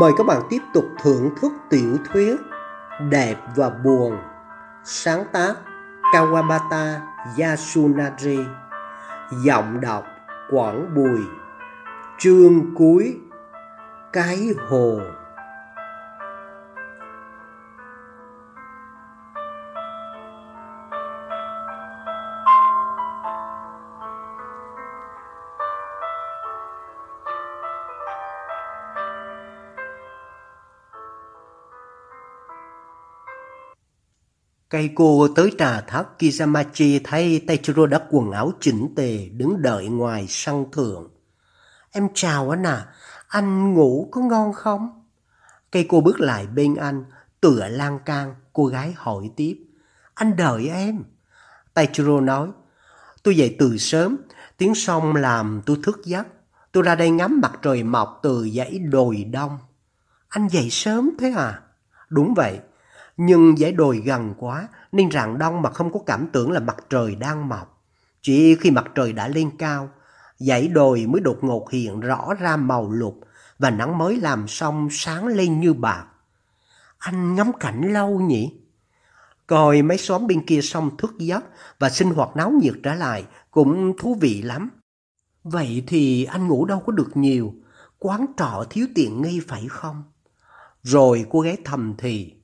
Mời các bạn tiếp tục thưởng thức tiểu thuyết Đẹp và Buồn, Sáng tác Kawabata Yasunari Giọng đọc Quảng Bùi, Chương cuối Cái Hồ. Cây cô tới trà thác Kizamachi thấy Teichiro đã quần áo chỉnh tề đứng đợi ngoài sân thượng. Em chào anh à, anh ngủ có ngon không? Cây cô bước lại bên anh, tựa lan can, cô gái hỏi tiếp. Anh đợi em. Teichiro nói, tôi dậy từ sớm, tiếng sông làm tôi thức giấc. Tôi ra đây ngắm mặt trời mọc từ dãy đồi đông. Anh dậy sớm thế à? Đúng vậy, nhưng dãy đồi gần quá nên rạng đông mà không có cảm tưởng là mặt trời đang mọc. Chỉ khi mặt trời đã lên cao, dãy đồi mới đột ngột hiện rõ ra màu lục và nắng mới làm xong sáng lên như bạc. Anh ngắm cảnh lâu nhỉ? Coi mấy xóm bên kia sông thức giấc và sinh hoạt náo nhiệt trở lại cũng thú vị lắm. Vậy thì anh ngủ đâu có được nhiều, quán trọ thiếu tiện nghi phải không? Rồi cô gái thầm thì,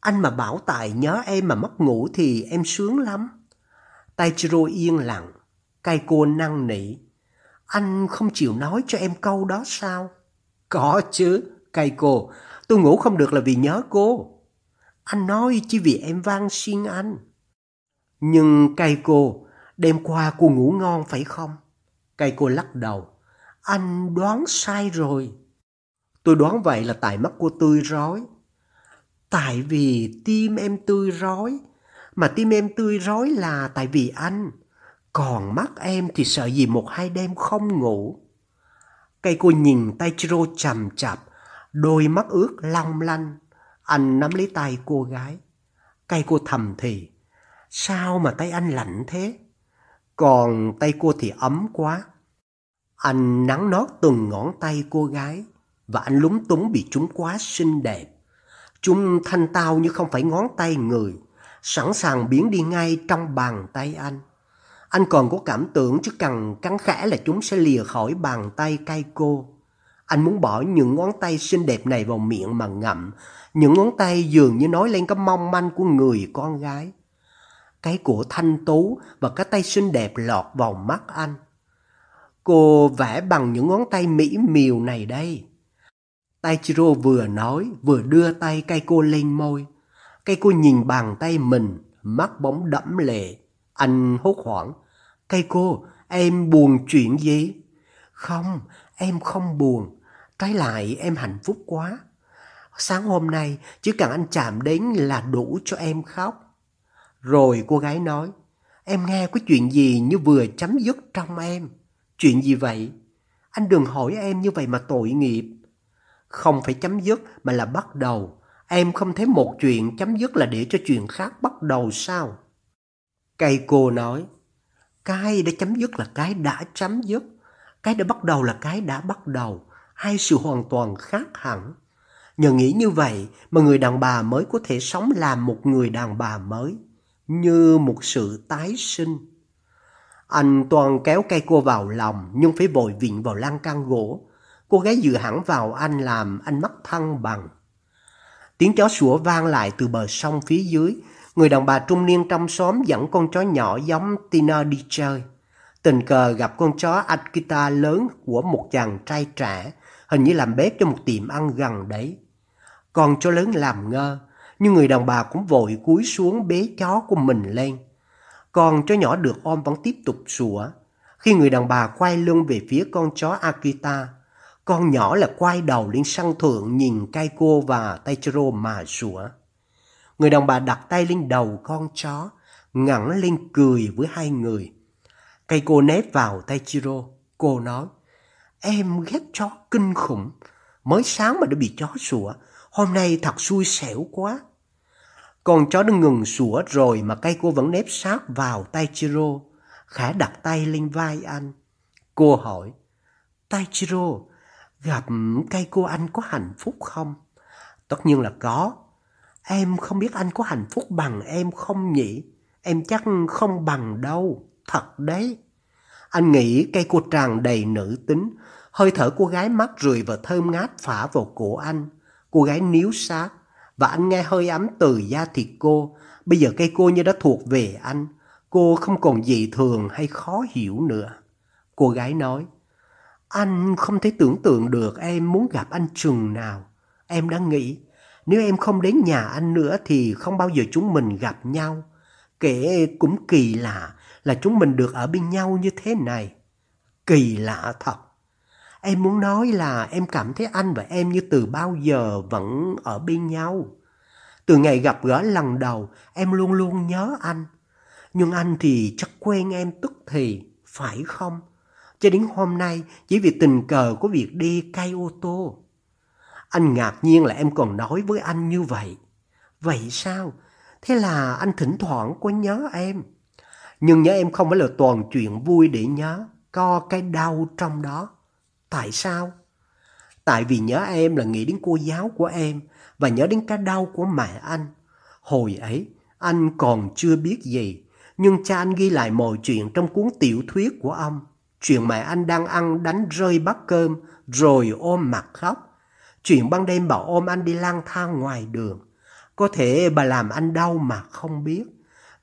anh mà bảo Tài nhớ em mà mất ngủ thì em sướng lắm. Taichiro yên lặng, cây cô năng nỉ. Anh không chịu nói cho em câu đó sao? Có chứ, cây cô, tôi ngủ không được là vì nhớ cô. Anh nói chỉ vì em van xin anh. Nhưng cây cô, đêm qua cô ngủ ngon phải không? Cây cô lắc đầu. Anh đoán sai rồi. Tôi đoán vậy là tại mắt cô tươi rối. Tại vì tim em tươi rói, mà tim em tươi rói là tại vì anh. Còn mắt em thì sợ gì một hai đêm không ngủ. Cây cô nhìn tay Chiro chầm chập, đôi mắt ướt long lanh. Anh nắm lấy tay cô gái. Cây cô thầm thì, sao mà tay anh lạnh thế? Còn tay cô thì ấm quá. Anh nắng nót từng ngón tay cô gái và anh lúng túng bị chúng quá xinh đẹp. Chúng thanh tao như không phải ngón tay người, sẵn sàng biến đi ngay trong bàn tay anh. Anh còn có cảm tưởng chứ cần cắn khẽ là chúng sẽ lìa khỏi bàn tay cay cô. Anh muốn bỏ những ngón tay xinh đẹp này vào miệng mà ngậm, những ngón tay dường như nói lên cái mong manh của người con gái. Cái của thanh tú và cái tay xinh đẹp lọt vào mắt anh. Cô vẽ bằng những ngón tay mỹ miều này đây. Taichiro vừa nói vừa đưa tay cây cô lên môi. Cây cô nhìn bàn tay mình, mắt bóng đẫm lệ. Anh hốt hoảng. Cây cô, em buồn chuyện gì? Không, em không buồn. Trái lại em hạnh phúc quá. Sáng hôm nay chỉ cần anh chạm đến là đủ cho em khóc. Rồi cô gái nói, em nghe có chuyện gì như vừa chấm dứt trong em. Chuyện gì vậy? Anh đừng hỏi em như vậy mà tội nghiệp. Không phải chấm dứt mà là bắt đầu. Em không thấy một chuyện chấm dứt là để cho chuyện khác bắt đầu sao? Cây cô nói, cái đã chấm dứt là cái đã chấm dứt. Cái đã bắt đầu là cái đã bắt đầu. Hai sự hoàn toàn khác hẳn. Nhờ nghĩ như vậy mà người đàn bà mới có thể sống làm một người đàn bà mới. Như một sự tái sinh. Anh toàn kéo cây cô vào lòng nhưng phải vội vịn vào lan can gỗ Cô gái dựa hẳn vào anh làm anh mất thăng bằng. Tiếng chó sủa vang lại từ bờ sông phía dưới. Người đàn bà trung niên trong xóm dẫn con chó nhỏ giống Tina đi chơi. Tình cờ gặp con chó Akita lớn của một chàng trai trẻ, hình như làm bếp cho một tiệm ăn gần đấy. Con chó lớn làm ngơ, nhưng người đàn bà cũng vội cúi xuống bế chó của mình lên. Con chó nhỏ được ôm vẫn tiếp tục sủa. Khi người đàn bà quay lưng về phía con chó Akita, con nhỏ là quay đầu lên sân thượng nhìn cây cô và Taichiro mà sủa. Người đàn bà đặt tay lên đầu con chó, ngẩng lên cười với hai người. Cây cô nép vào Taichiro. Cô nói, em ghét chó kinh khủng. Mới sáng mà đã bị chó sủa. Hôm nay thật xui xẻo quá. Con chó đã ngừng sủa rồi mà cây cô vẫn nép sát vào Taichiro. Khả đặt tay lên vai anh. Cô hỏi, Taichiro, Gặp cây cô anh có hạnh phúc không? Tất nhiên là có. Em không biết anh có hạnh phúc bằng em không nhỉ? Em chắc không bằng đâu. Thật đấy. Anh nghĩ cây cô tràn đầy nữ tính. Hơi thở cô gái mắt rười và thơm ngát phả vào cổ anh. Cô gái níu sát. Và anh nghe hơi ấm từ da thịt cô. Bây giờ cây cô như đã thuộc về anh. Cô không còn dị thường hay khó hiểu nữa. Cô gái nói. Anh không thể tưởng tượng được em muốn gặp anh chừng nào. Em đã nghĩ, nếu em không đến nhà anh nữa thì không bao giờ chúng mình gặp nhau. Kể cũng kỳ lạ là chúng mình được ở bên nhau như thế này. Kỳ lạ thật. Em muốn nói là em cảm thấy anh và em như từ bao giờ vẫn ở bên nhau. Từ ngày gặp gỡ lần đầu, em luôn luôn nhớ anh. Nhưng anh thì chắc quen em tức thì, phải không? Cho đến hôm nay, chỉ vì tình cờ của việc đi cay ô tô. Anh ngạc nhiên là em còn nói với anh như vậy. Vậy sao? Thế là anh thỉnh thoảng có nhớ em. Nhưng nhớ em không phải là toàn chuyện vui để nhớ, có cái đau trong đó. Tại sao? Tại vì nhớ em là nghĩ đến cô giáo của em và nhớ đến cái đau của mẹ anh. Hồi ấy, anh còn chưa biết gì, nhưng cha anh ghi lại mọi chuyện trong cuốn tiểu thuyết của ông. Chuyện mẹ anh đang ăn đánh rơi bát cơm rồi ôm mặt khóc. Chuyện ban đêm bà ôm anh đi lang thang ngoài đường. Có thể bà làm anh đau mà không biết.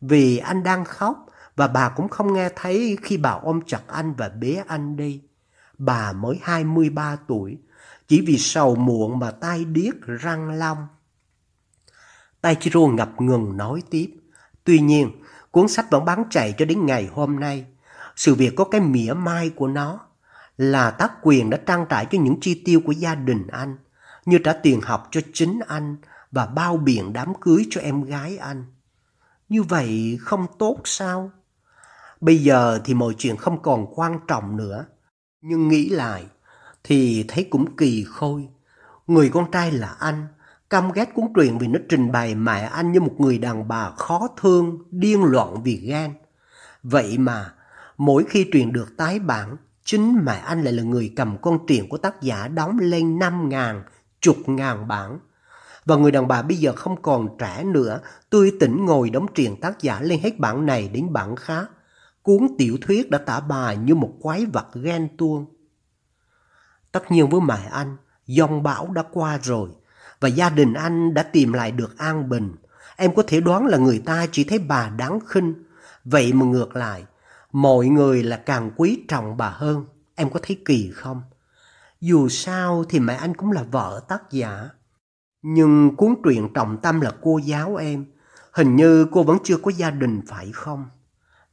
Vì anh đang khóc và bà cũng không nghe thấy khi bà ôm chặt anh và bế anh đi. Bà mới 23 tuổi, chỉ vì sầu muộn mà tai điếc răng long. Taichiro ngập ngừng nói tiếp. Tuy nhiên, cuốn sách vẫn bán chạy cho đến ngày hôm nay. Sự việc có cái mỉa mai của nó là tác quyền đã trang trải cho những chi tiêu của gia đình anh, như trả tiền học cho chính anh và bao biện đám cưới cho em gái anh. Như vậy không tốt sao? Bây giờ thì mọi chuyện không còn quan trọng nữa. Nhưng nghĩ lại thì thấy cũng kỳ khôi. Người con trai là anh, căm ghét cuốn truyện vì nó trình bày mẹ anh như một người đàn bà khó thương, điên loạn vì ghen. Vậy mà Mỗi khi truyền được tái bản, chính mẹ anh lại là người cầm con truyện của tác giả đóng lên năm ngàn, chục ngàn bản. Và người đàn bà bây giờ không còn trẻ nữa, tươi tỉnh ngồi đóng truyện tác giả lên hết bản này đến bản khác. Cuốn tiểu thuyết đã tả bà như một quái vật ghen tuông. Tất nhiên với mẹ anh, dòng bão đã qua rồi, và gia đình anh đã tìm lại được an bình. Em có thể đoán là người ta chỉ thấy bà đáng khinh. Vậy mà ngược lại, mọi người là càng quý trọng bà hơn. Em có thấy kỳ không? Dù sao thì mẹ anh cũng là vợ tác giả. Nhưng cuốn truyện trọng tâm là cô giáo em. Hình như cô vẫn chưa có gia đình phải không?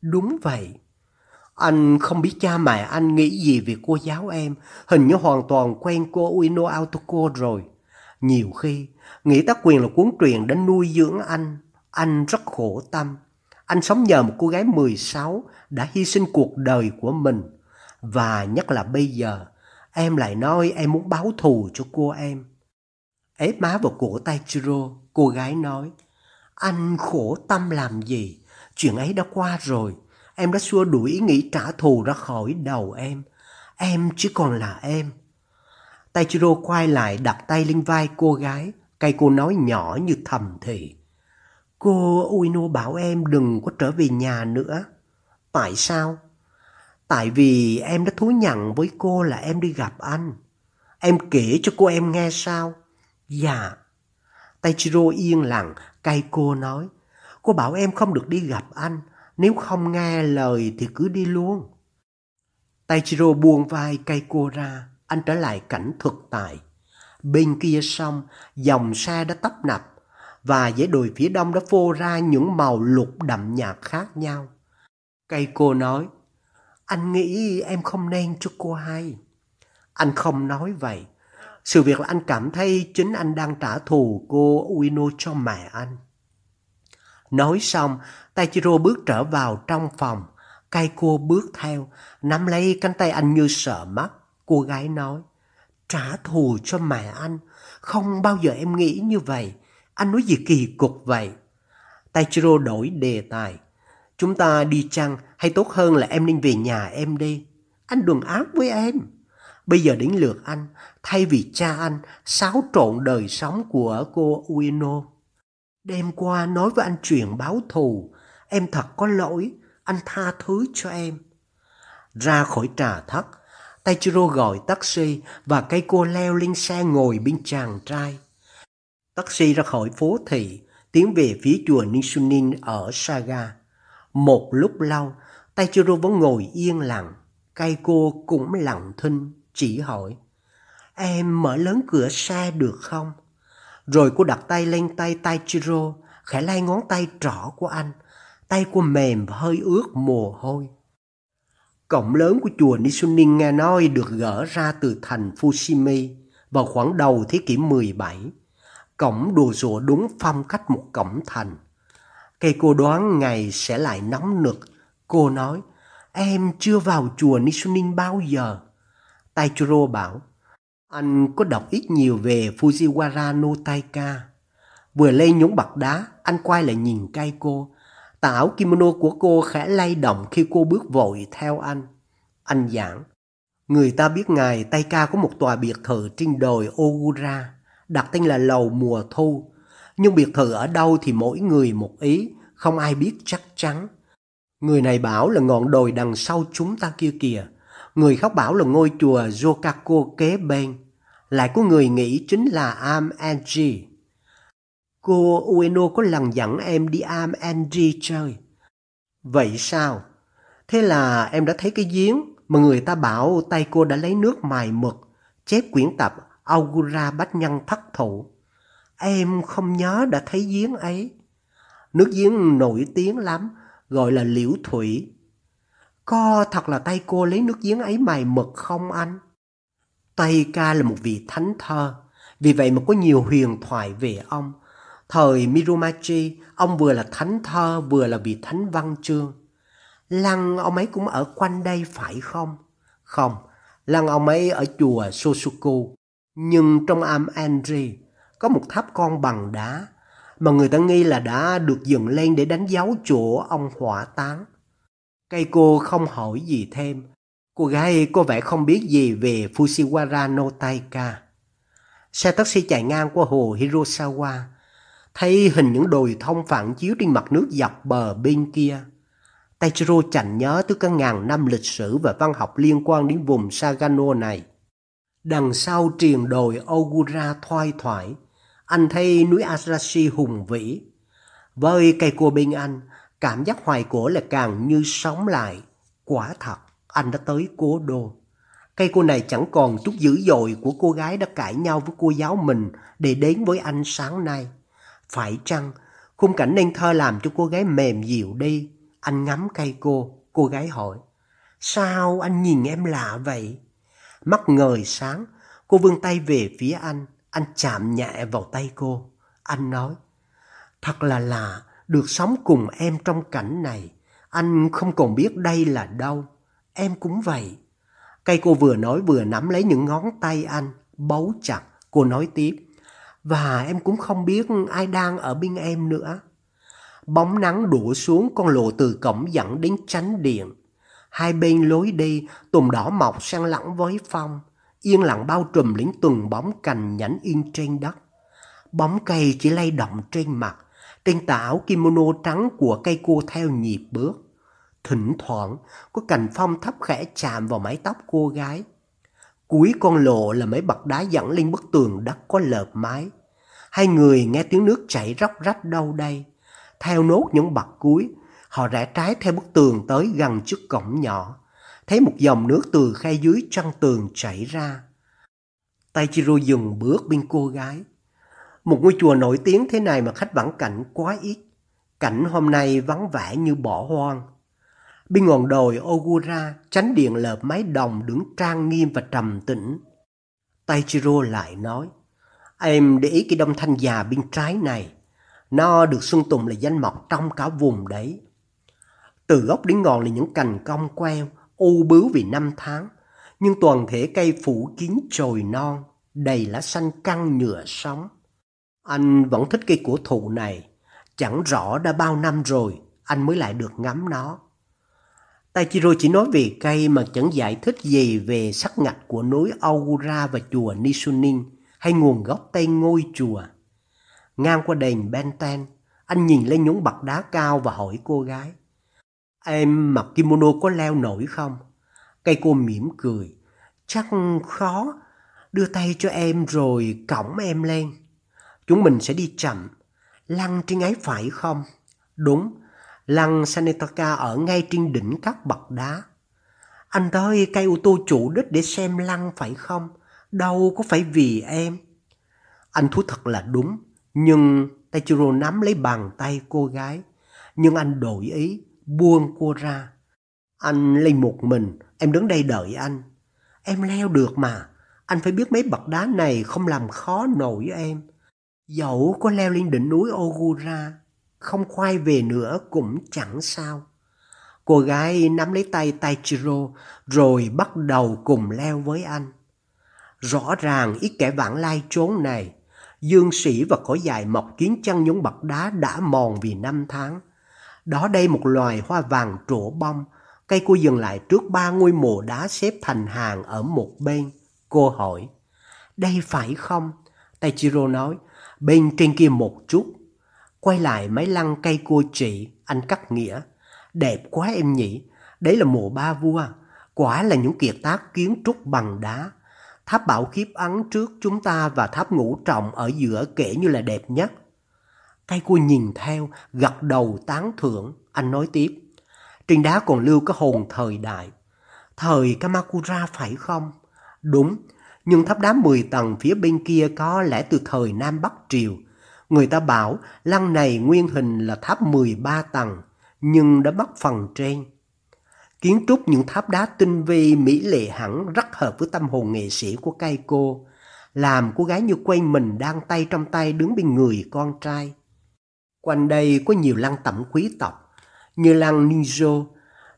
Đúng vậy. Anh không biết cha mẹ anh nghĩ gì về cô giáo em. Hình như hoàn toàn quen cô Uino Autoco rồi. Nhiều khi, nghĩ tác quyền là cuốn truyện đã nuôi dưỡng anh. Anh rất khổ tâm. Anh sống nhờ một cô gái 16 đã hy sinh cuộc đời của mình. Và nhất là bây giờ, em lại nói em muốn báo thù cho cô em. Ép má vào cổ tay Chiro, cô gái nói, anh khổ tâm làm gì? Chuyện ấy đã qua rồi. Em đã xua đuổi ý nghĩ trả thù ra khỏi đầu em. Em chỉ còn là em. Taichiro quay lại đặt tay lên vai cô gái. Cây cô nói nhỏ như thầm thì. Cô Uino bảo em đừng có trở về nhà nữa. Tại sao? Tại vì em đã thú nhận với cô là em đi gặp anh. Em kể cho cô em nghe sao? Dạ. Taichiro yên lặng, cay cô nói. Cô bảo em không được đi gặp anh. Nếu không nghe lời thì cứ đi luôn. Taichiro buông vai cay cô ra. Anh trở lại cảnh thực tại. Bên kia sông, dòng xe đã tấp nập và dãy đồi phía đông đã phô ra những màu lục đậm nhạt khác nhau. Cây cô nói, anh nghĩ em không nên cho cô hay. Anh không nói vậy. Sự việc là anh cảm thấy chính anh đang trả thù cô Uino cho mẹ anh. Nói xong, Taichiro bước trở vào trong phòng. Cây cô bước theo, nắm lấy cánh tay anh như sợ mắt. Cô gái nói, trả thù cho mẹ anh. Không bao giờ em nghĩ như vậy. Anh nói gì kỳ cục vậy? Taichiro đổi đề tài. Chúng ta đi chăng hay tốt hơn là em nên về nhà em đi. Anh đừng ác với em. Bây giờ đến lượt anh, thay vì cha anh xáo trộn đời sống của cô Ueno. Đêm qua nói với anh chuyện báo thù, em thật có lỗi, anh tha thứ cho em. Ra khỏi trà thất, Taichiro gọi taxi và cây cô leo lên xe ngồi bên chàng trai. Taxi ra khỏi phố thị, tiến về phía chùa Nishunin ở Saga. Một lúc lâu, Taichiro vẫn ngồi yên lặng, cây cô cũng lặng thinh, chỉ hỏi. Em mở lớn cửa xa được không? Rồi cô đặt tay lên tay Taichiro, khẽ lay ngón tay trỏ của anh. Tay cô mềm và hơi ướt mồ hôi. Cổng lớn của chùa Nisunin nghe nói được gỡ ra từ thành Fushimi vào khoảng đầu thế kỷ 17. Cổng đồ rùa đúng phong cách một cổng thành. Cây cô đoán ngày sẽ lại nóng nực. Cô nói, em chưa vào chùa Nisunin bao giờ. Taichiro bảo, anh có đọc ít nhiều về Fujiwara no Taika. Vừa lê nhúng bậc đá, anh quay lại nhìn cây cô. Tà áo kimono của cô khẽ lay động khi cô bước vội theo anh. Anh giảng, người ta biết ngài Taika có một tòa biệt thự trên đồi Ogura, đặt tên là Lầu Mùa Thu. Nhưng biệt thự ở đâu thì mỗi người một ý, không ai biết chắc chắn. Người này bảo là ngọn đồi đằng sau chúng ta kia kìa. Người khác bảo là ngôi chùa Jokako kế bên. Lại có người nghĩ chính là Am Angie. Cô Ueno có lần dẫn em đi Am Angie chơi. Vậy sao? Thế là em đã thấy cái giếng mà người ta bảo tay cô đã lấy nước mài mực, chép quyển tập Augura Bách Nhân Thất thủ Em không nhớ đã thấy giếng ấy. Nước giếng nổi tiếng lắm, gọi là liễu thủy. Co thật là tay cô lấy nước giếng ấy mài mực không anh? Tây ca là một vị thánh thơ, vì vậy mà có nhiều huyền thoại về ông. Thời Mirumachi, ông vừa là thánh thơ vừa là vị thánh văn chương. Lăng ông ấy cũng ở quanh đây phải không? Không, lăng ông ấy ở chùa Sosuku. Nhưng trong am Andri có một tháp con bằng đá mà người ta nghi là đã được dựng lên để đánh dấu chỗ ông hỏa táng. Cây cô không hỏi gì thêm. Cô gái có vẻ không biết gì về Fujiwara no Taika. Xe taxi chạy ngang qua hồ Hirosawa. Thấy hình những đồi thông phản chiếu trên mặt nước dọc bờ bên kia. Taichiro chạnh nhớ tới các ngàn năm lịch sử và văn học liên quan đến vùng Sagano này. Đằng sau triền đồi Ogura thoai thoải, anh thấy núi Arashi hùng vĩ. Với cây cua bên anh, cảm giác hoài cổ là càng như sống lại. Quả thật, anh đã tới cố đô. Cây cô này chẳng còn chút dữ dội của cô gái đã cãi nhau với cô giáo mình để đến với anh sáng nay. Phải chăng, khung cảnh nên thơ làm cho cô gái mềm dịu đi, anh ngắm cây cô, cô gái hỏi. Sao anh nhìn em lạ vậy? Mắt ngời sáng, cô vươn tay về phía anh, anh chạm nhẹ vào tay cô. Anh nói, thật là lạ, được sống cùng em trong cảnh này. Anh không còn biết đây là đâu. Em cũng vậy. Cây cô vừa nói vừa nắm lấy những ngón tay anh, bấu chặt. Cô nói tiếp, và em cũng không biết ai đang ở bên em nữa. Bóng nắng đổ xuống con lộ từ cổng dẫn đến chánh điện. Hai bên lối đi, tùng đỏ mọc sang lẳng với phong, yên lặng bao trùm lĩnh từng bóng cành nhánh in trên đất. Bóng cây chỉ lay động trên mặt, trên tà áo kimono trắng của cây cô theo nhịp bước. Thỉnh thoảng, có cành phong thấp khẽ chạm vào mái tóc cô gái. Cuối con lộ là mấy bậc đá dẫn lên bức tường đất có lợp mái. Hai người nghe tiếng nước chảy róc rách đâu đây theo nốt những bậc cuối, họ rẽ trái theo bức tường tới gần trước cổng nhỏ, thấy một dòng nước từ khe dưới chân tường chảy ra. Taichiro dừng bước bên cô gái. Một ngôi chùa nổi tiếng thế này mà khách vãn cảnh quá ít. Cảnh hôm nay vắng vẻ như bỏ hoang. Bên ngọn đồi Ogura, chánh điện lợp mái đồng đứng trang nghiêm và trầm tĩnh. Taichiro lại nói, em để ý cái đông thanh già bên trái này. Nó được xuân tùng là danh mọc trong cả vùng đấy. Từ gốc đến ngọn là những cành cong queo, u bướu vì năm tháng, nhưng toàn thể cây phủ kín trồi non, đầy lá xanh căng nhựa sống. Anh vẫn thích cây cổ thụ này, chẳng rõ đã bao năm rồi anh mới lại được ngắm nó. Taichiro chỉ nói về cây mà chẳng giải thích gì về sắc ngạch của núi Aura và chùa Nisunin hay nguồn gốc tên ngôi chùa. Ngang qua đền Benten, anh nhìn lên những bậc đá cao và hỏi cô gái. Em mặc kimono có leo nổi không? Cây cô mỉm cười. Chắc khó. Đưa tay cho em rồi cõng em lên. Chúng mình sẽ đi chậm. Lăng trên ấy phải không? Đúng. Lăng Sanetaka ở ngay trên đỉnh các bậc đá. Anh tới cây ô tô chủ đích để xem lăng phải không? Đâu có phải vì em. Anh thú thật là đúng. Nhưng Tachiro nắm lấy bàn tay cô gái. Nhưng anh đổi ý, buông cô ra. Anh lên một mình, em đứng đây đợi anh. Em leo được mà, anh phải biết mấy bậc đá này không làm khó nổi em. Dẫu có leo lên đỉnh núi Ogura, không quay về nữa cũng chẳng sao. Cô gái nắm lấy tay Taichiro rồi bắt đầu cùng leo với anh. Rõ ràng ít kẻ vãng lai trốn này, dương sĩ và cỏ dài mọc kiến chăn những bậc đá đã mòn vì năm tháng. Đó đây một loài hoa vàng trổ bông, cây cô dừng lại trước ba ngôi mộ đá xếp thành hàng ở một bên. Cô hỏi, đây phải không? Taichiro nói, bên trên kia một chút. Quay lại mấy lăng cây cô chị, anh cắt nghĩa. Đẹp quá em nhỉ, đấy là mộ ba vua, quả là những kiệt tác kiến trúc bằng đá. Tháp bảo khiếp ấn trước chúng ta và tháp ngũ trọng ở giữa kể như là đẹp nhất. Cây cô nhìn theo, gật đầu tán thưởng, anh nói tiếp. Trên đá còn lưu có hồn thời đại. Thời Kamakura phải không? Đúng, nhưng tháp đá 10 tầng phía bên kia có lẽ từ thời Nam Bắc Triều. Người ta bảo lăng này nguyên hình là tháp 13 tầng, nhưng đã mất phần trên. Kiến trúc những tháp đá tinh vi mỹ lệ hẳn rất hợp với tâm hồn nghệ sĩ của cây cô, làm cô gái như quay mình đang tay trong tay đứng bên người con trai. Quanh đây có nhiều lăng tẩm quý tộc, như lăng Ninjo,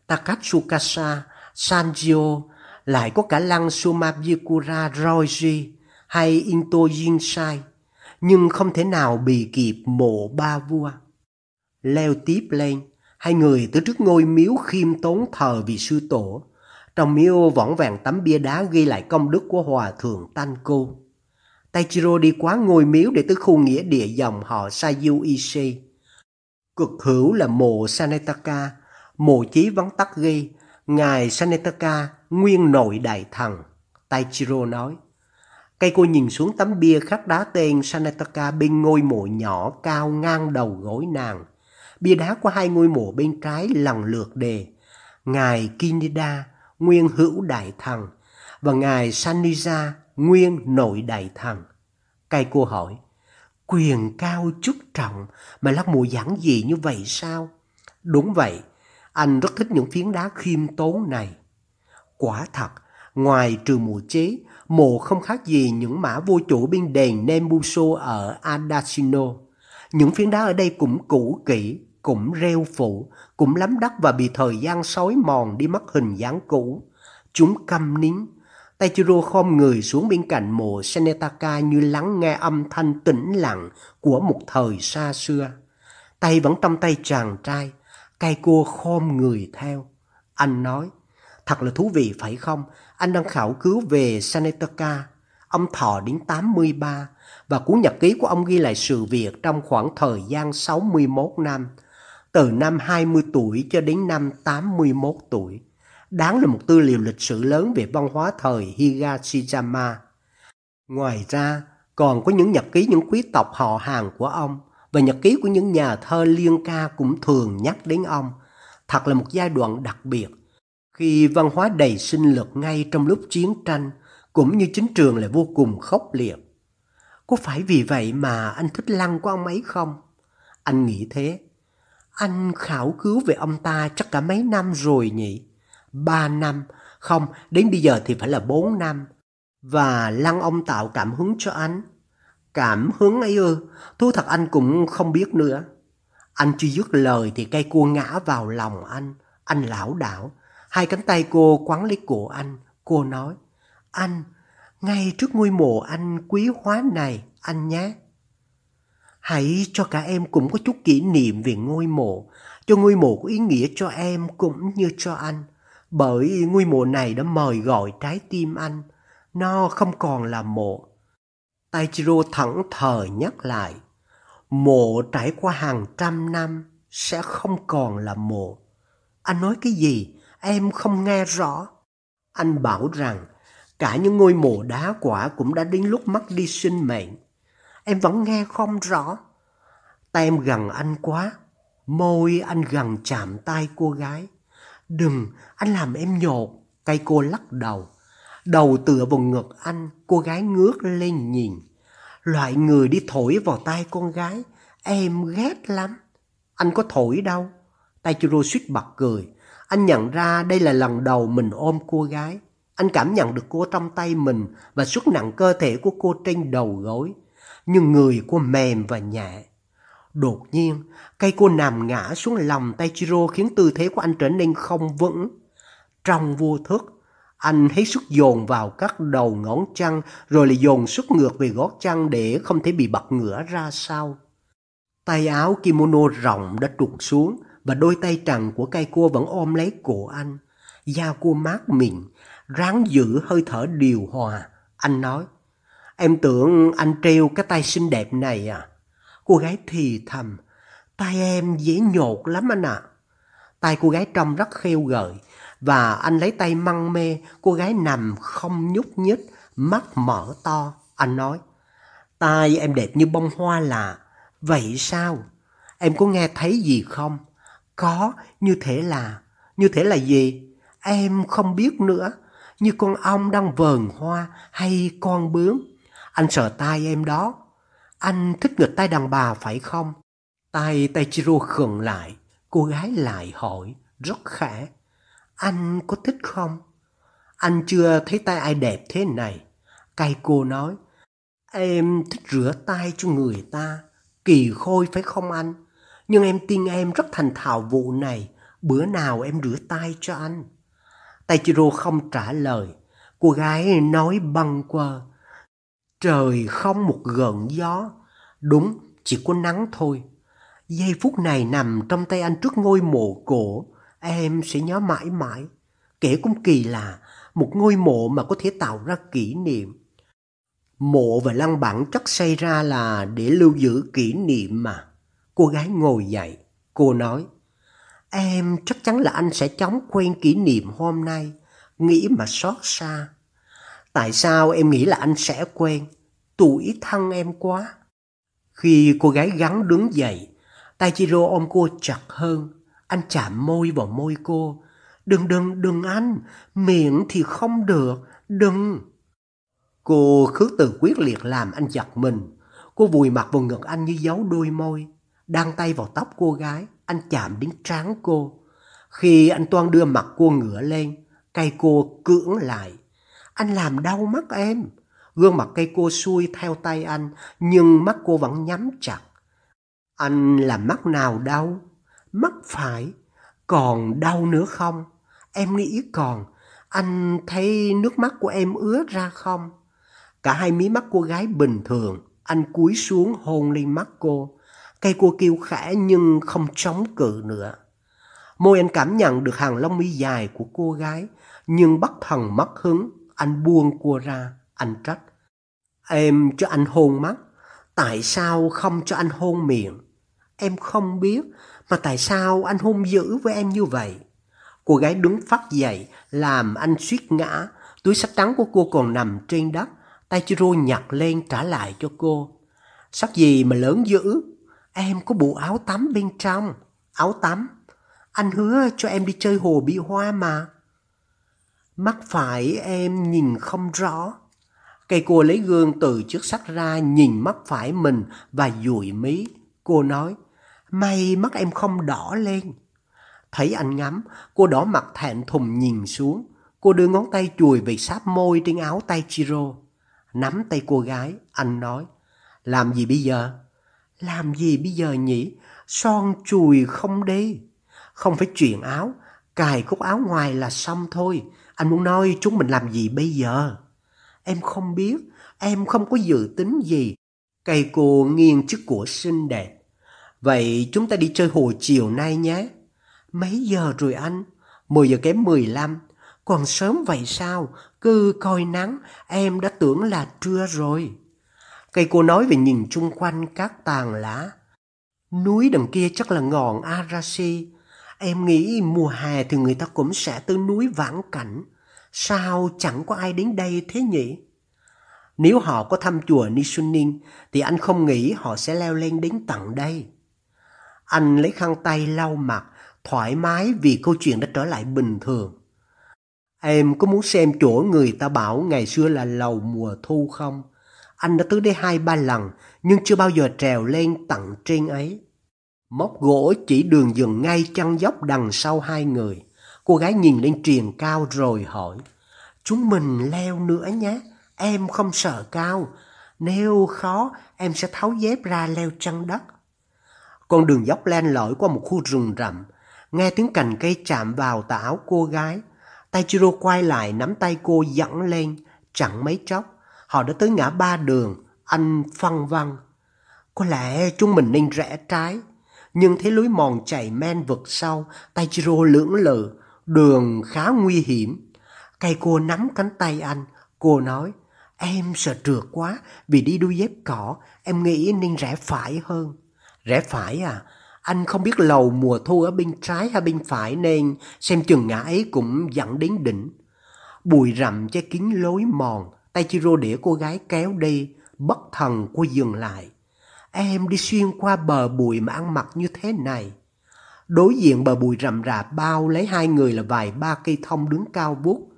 Takatsukasa, Sanjio, lại có cả lăng Sumabikura Roji hay Into Jinsai, nhưng không thể nào bì kịp mộ ba vua. Leo tiếp lên, hai người tới trước ngôi miếu khiêm tốn thờ vị sư tổ. Trong miếu võng vàng tấm bia đá ghi lại công đức của Hòa Thượng Tanko. Taichiro đi qua ngôi miếu để tới khu nghĩa địa dòng họ Sayu Ishii. Cực hữu là mộ Sanetaka, mộ chí vắng tắc ghi, Ngài Sanetaka, nguyên nội đại thần. Taichiro nói. Cây cô nhìn xuống tấm bia khắc đá tên Sanetaka bên ngôi mộ nhỏ cao ngang đầu gối nàng. Bia đá của hai ngôi mộ bên trái lần lượt đề. Ngài Kinida, nguyên hữu đại thần, và Ngài Saniza, nguyên nội đại thần. Cây cô hỏi, quyền cao chức trọng mà lắc mùa giảng gì như vậy sao? Đúng vậy, anh rất thích những phiến đá khiêm tốn này. Quả thật, ngoài trừ mùa chế, mộ không khác gì những mã vô chủ bên đền Nembuso ở Adasino. Những phiến đá ở đây cũng cũ kỹ, cũng rêu phủ, cũng lắm đất và bị thời gian sói mòn đi mất hình dáng cũ. Chúng câm nín. Taichiro khom người xuống bên cạnh mộ Senetaka như lắng nghe âm thanh tĩnh lặng của một thời xa xưa. Tay vẫn trong tay chàng trai, cây cô khom người theo. Anh nói, thật là thú vị phải không? Anh đang khảo cứu về Senetaka. Ông thọ đến 83 và cuốn nhật ký của ông ghi lại sự việc trong khoảng thời gian 61 năm từ năm 20 tuổi cho đến năm 81 tuổi. Đáng là một tư liệu lịch sử lớn về văn hóa thời Higashiyama. Ngoài ra, còn có những nhật ký những quý tộc họ hàng của ông và nhật ký của những nhà thơ liên ca cũng thường nhắc đến ông. Thật là một giai đoạn đặc biệt, khi văn hóa đầy sinh lực ngay trong lúc chiến tranh, cũng như chính trường lại vô cùng khốc liệt. Có phải vì vậy mà anh thích lăng của ông ấy không? Anh nghĩ thế. Anh khảo cứu về ông ta chắc cả mấy năm rồi nhỉ? Ba năm, không, đến bây giờ thì phải là bốn năm. Và lăng ông tạo cảm hứng cho anh. Cảm hứng ấy ư, thú thật anh cũng không biết nữa. Anh chưa dứt lời thì cây cua ngã vào lòng anh. Anh lão đảo. Hai cánh tay cô quắn lấy cổ anh. Cô nói, anh, ngay trước ngôi mộ anh quý hóa này, anh nhé. Hãy cho cả em cũng có chút kỷ niệm về ngôi mộ, cho ngôi mộ có ý nghĩa cho em cũng như cho anh. Bởi ngôi mộ này đã mời gọi trái tim anh. Nó không còn là mộ. Taichiro thẳng thờ nhắc lại. Mộ trải qua hàng trăm năm sẽ không còn là mộ. Anh nói cái gì? Em không nghe rõ. Anh bảo rằng, cả những ngôi mộ đá quả cũng đã đến lúc mất đi sinh mệnh. Em vẫn nghe không rõ. Tay em gần anh quá. Môi anh gần chạm tay cô gái. Đừng, anh làm em nhột. Tay cô lắc đầu. Đầu tựa vào ngực anh, cô gái ngước lên nhìn. Loại người đi thổi vào tay con gái, em ghét lắm. Anh có thổi đâu. Taichiro suýt bật cười. Anh nhận ra đây là lần đầu mình ôm cô gái. Anh cảm nhận được cô trong tay mình và sức nặng cơ thể của cô trên đầu gối. Nhưng người cô mềm và nhẹ. Đột nhiên, cây cô nằm ngã xuống lòng tay Chiro khiến tư thế của anh trở nên không vững. Trong vô thức, anh hết sức dồn vào các đầu ngón chân rồi lại dồn sức ngược về gót chân để không thể bị bật ngửa ra sau. Tay áo kimono rộng đã trụt xuống và đôi tay trần của cây cô vẫn ôm lấy cổ anh. Da cua mát mịn, ráng giữ hơi thở điều hòa. Anh nói, em tưởng anh treo cái tay xinh đẹp này à? Cô gái thì thầm, tay em dễ nhột lắm anh ạ. À. Tay cô gái trông rất khêu gợi và anh lấy tay măng mê, cô gái nằm không nhúc nhích, mắt mở to. Anh nói, tay em đẹp như bông hoa lạ, vậy sao? Em có nghe thấy gì không? Có, như thế là, như thế là gì? Em không biết nữa, như con ong đang vờn hoa hay con bướm. Anh sợ tay em đó. Anh thích ngực tay đàn bà phải không? Tay Taichiro khừng lại, cô gái lại hỏi, rất khẽ. Anh có thích không? Anh chưa thấy tay ai đẹp thế này. Cây cô nói, em thích rửa tay cho người ta. Kỳ khôi phải không anh? Nhưng em tin em rất thành thạo vụ này. Bữa nào em rửa tay cho anh. Taichiro không trả lời. Cô gái nói băng qua. Trời không một gợn gió. Đúng, chỉ có nắng thôi. Giây phút này nằm trong tay anh trước ngôi mộ cổ em sẽ nhớ mãi mãi. Kể cũng kỳ lạ, một ngôi mộ mà có thể tạo ra kỷ niệm. Mộ và lăng bản chắc xây ra là để lưu giữ kỷ niệm mà. Cô gái ngồi dậy, cô nói, em chắc chắn là anh sẽ chóng quên kỷ niệm hôm nay, nghĩ mà xót xa. Tại sao em nghĩ là anh sẽ quên? Tuổi thân em quá. Khi cô gái gắn đứng dậy, Taichiro ôm cô chặt hơn. Anh chạm môi vào môi cô. Đừng đừng đừng anh, miệng thì không được, đừng. Cô khước từ quyết liệt làm anh giật mình. Cô vùi mặt vào ngực anh như giấu đôi môi. Đăng tay vào tóc cô gái, anh chạm đến trán cô. Khi anh toan đưa mặt cô ngửa lên, cây cô cưỡng lại. Anh làm đau mắt em. Gương mặt cây cô xuôi theo tay anh, nhưng mắt cô vẫn nhắm chặt. Anh làm mắt nào đau? Mắt phải. Còn đau nữa không? Em nghĩ còn. Anh thấy nước mắt của em ứa ra không? Cả hai mí mắt cô gái bình thường. Anh cúi xuống hôn lên mắt cô. Cây cô kêu khẽ nhưng không chống cự nữa. Môi anh cảm nhận được hàng lông mi dài của cô gái. Nhưng bất thần mất hứng. Anh buông cô ra. Anh trách. Em cho anh hôn mắt. Tại sao không cho anh hôn miệng? Em không biết. Mà tại sao anh hôn dữ với em như vậy? Cô gái đứng phát dậy, làm anh suýt ngã. Túi sách trắng của cô còn nằm trên đất. Tay Chiro nhặt lên trả lại cho cô. Sắc gì mà lớn dữ? Em có bộ áo tắm bên trong. Áo tắm? Anh hứa cho em đi chơi hồ bị hoa mà. Mắt phải em nhìn không rõ. Cây cô lấy gương từ trước sắt ra nhìn mắt phải mình và dụi mí. Cô nói, May mắt em không đỏ lên. Thấy anh ngắm, cô đỏ mặt thẹn thùng nhìn xuống. Cô đưa ngón tay chùi về sáp môi trên áo tay Chiro. Nắm tay cô gái, anh nói. Làm gì bây giờ? Làm gì bây giờ nhỉ? Son chùi không đi. Không phải chuyển áo, cài cúc áo ngoài là xong thôi. Anh muốn nói chúng mình làm gì bây giờ? Em không biết, em không có dự tính gì. Cây cô nghiêng chiếc của xinh đẹp. Vậy chúng ta đi chơi hồ chiều nay nhé. Mấy giờ rồi anh? 10 giờ kém 15. Còn sớm vậy sao? Cứ coi nắng, em đã tưởng là trưa rồi. Cây cô nói về nhìn chung quanh các tàn lá. Núi đằng kia chắc là ngọn Arashi. Em nghĩ mùa hè thì người ta cũng sẽ tới núi vãng cảnh. Sao chẳng có ai đến đây thế nhỉ? Nếu họ có thăm chùa Nisunin thì anh không nghĩ họ sẽ leo lên đến tận đây. Anh lấy khăn tay lau mặt, thoải mái vì câu chuyện đã trở lại bình thường. Em có muốn xem chỗ người ta bảo ngày xưa là lầu mùa thu không? Anh đã tới đây hai ba lần nhưng chưa bao giờ trèo lên tận trên ấy. Móc gỗ chỉ đường dừng ngay chân dốc đằng sau hai người. Cô gái nhìn lên triền cao rồi hỏi. Chúng mình leo nữa nhé, em không sợ cao. Nếu khó, em sẽ tháo dép ra leo chân đất. Con đường dốc len lỏi qua một khu rừng rậm. Nghe tiếng cành cây chạm vào tà áo cô gái. Taichiro quay lại nắm tay cô dẫn lên. Chẳng mấy chốc, họ đã tới ngã ba đường. Anh phân văng. Có lẽ chúng mình nên rẽ trái. Nhưng thấy lối mòn chảy men vực sau, Taichiro lưỡng lự. Đường khá nguy hiểm. Cây cô nắm cánh tay anh. Cô nói, em sợ trượt quá vì đi đuôi dép cỏ. Em nghĩ nên rẽ phải hơn. Rẽ phải à? Anh không biết lầu mùa thu ở bên trái hay bên phải nên xem chừng ngã ấy cũng dẫn đến đỉnh. Bụi rậm che kín lối mòn, tay Chiro để cô gái kéo đi, bất thần cô dừng lại. Em đi xuyên qua bờ bụi mà ăn mặc như thế này. Đối diện bờ bụi rậm rạp bao lấy hai người là vài ba cây thông đứng cao vút.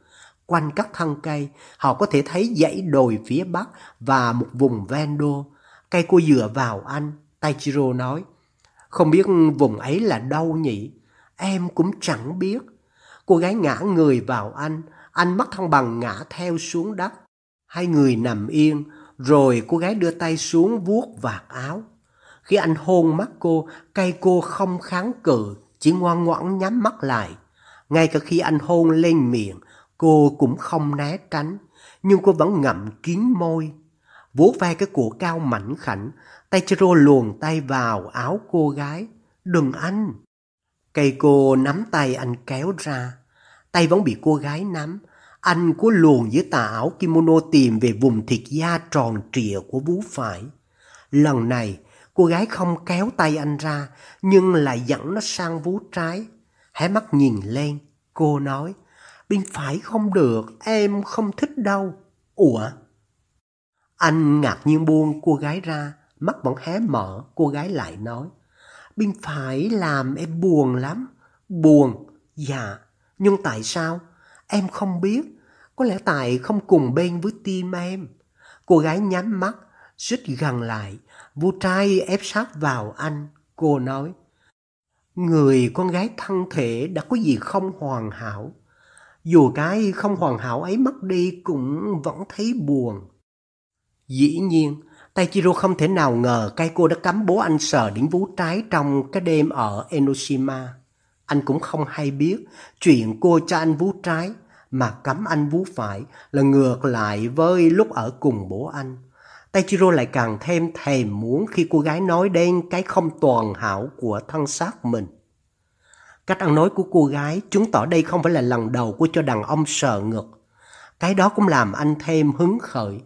Quanh các thân cây, họ có thể thấy dãy đồi phía bắc và một vùng ven đô. Cây cô dựa vào anh, Taichiro nói. Không biết vùng ấy là đâu nhỉ? Em cũng chẳng biết. Cô gái ngã người vào anh, anh mất thăng bằng ngã theo xuống đất. Hai người nằm yên, rồi cô gái đưa tay xuống vuốt vạt áo. Khi anh hôn mắt cô, cây cô không kháng cự, chỉ ngoan ngoãn nhắm mắt lại. Ngay cả khi anh hôn lên miệng, cô cũng không né tránh, nhưng cô vẫn ngậm kín môi. Vỗ vai cái cổ cao mảnh khảnh, tay Chiro luồn tay vào áo cô gái. Đừng anh! Cây cô nắm tay anh kéo ra. Tay vẫn bị cô gái nắm. Anh cố luồn dưới tà áo kimono tìm về vùng thịt da tròn trịa của vú phải. Lần này, cô gái không kéo tay anh ra, nhưng lại dẫn nó sang vú trái. Hé mắt nhìn lên, cô nói, bên phải không được, em không thích đâu. Ủa? Anh ngạc nhiên buông cô gái ra, mắt vẫn hé mở, cô gái lại nói. Bên phải làm em buồn lắm. Buồn? Dạ, nhưng tại sao? Em không biết. Có lẽ tại không cùng bên với tim em. Cô gái nhắm mắt, xích gần lại. Vô trai ép sát vào anh. Cô nói. Người con gái thân thể đã có gì không hoàn hảo. Dù cái không hoàn hảo ấy mất đi cũng vẫn thấy buồn. Dĩ nhiên, Taichiro không thể nào ngờ cây cô đã cắm bố anh sờ đến vú trái trong cái đêm ở Enoshima. Anh cũng không hay biết chuyện cô cho anh vú trái mà cắm anh vú phải là ngược lại với lúc ở cùng bố anh. Taichiro lại càng thêm thèm muốn khi cô gái nói đến cái không toàn hảo của thân xác mình. Cách ăn nói của cô gái chứng tỏ đây không phải là lần đầu cô cho đàn ông sờ ngực. Cái đó cũng làm anh thêm hứng khởi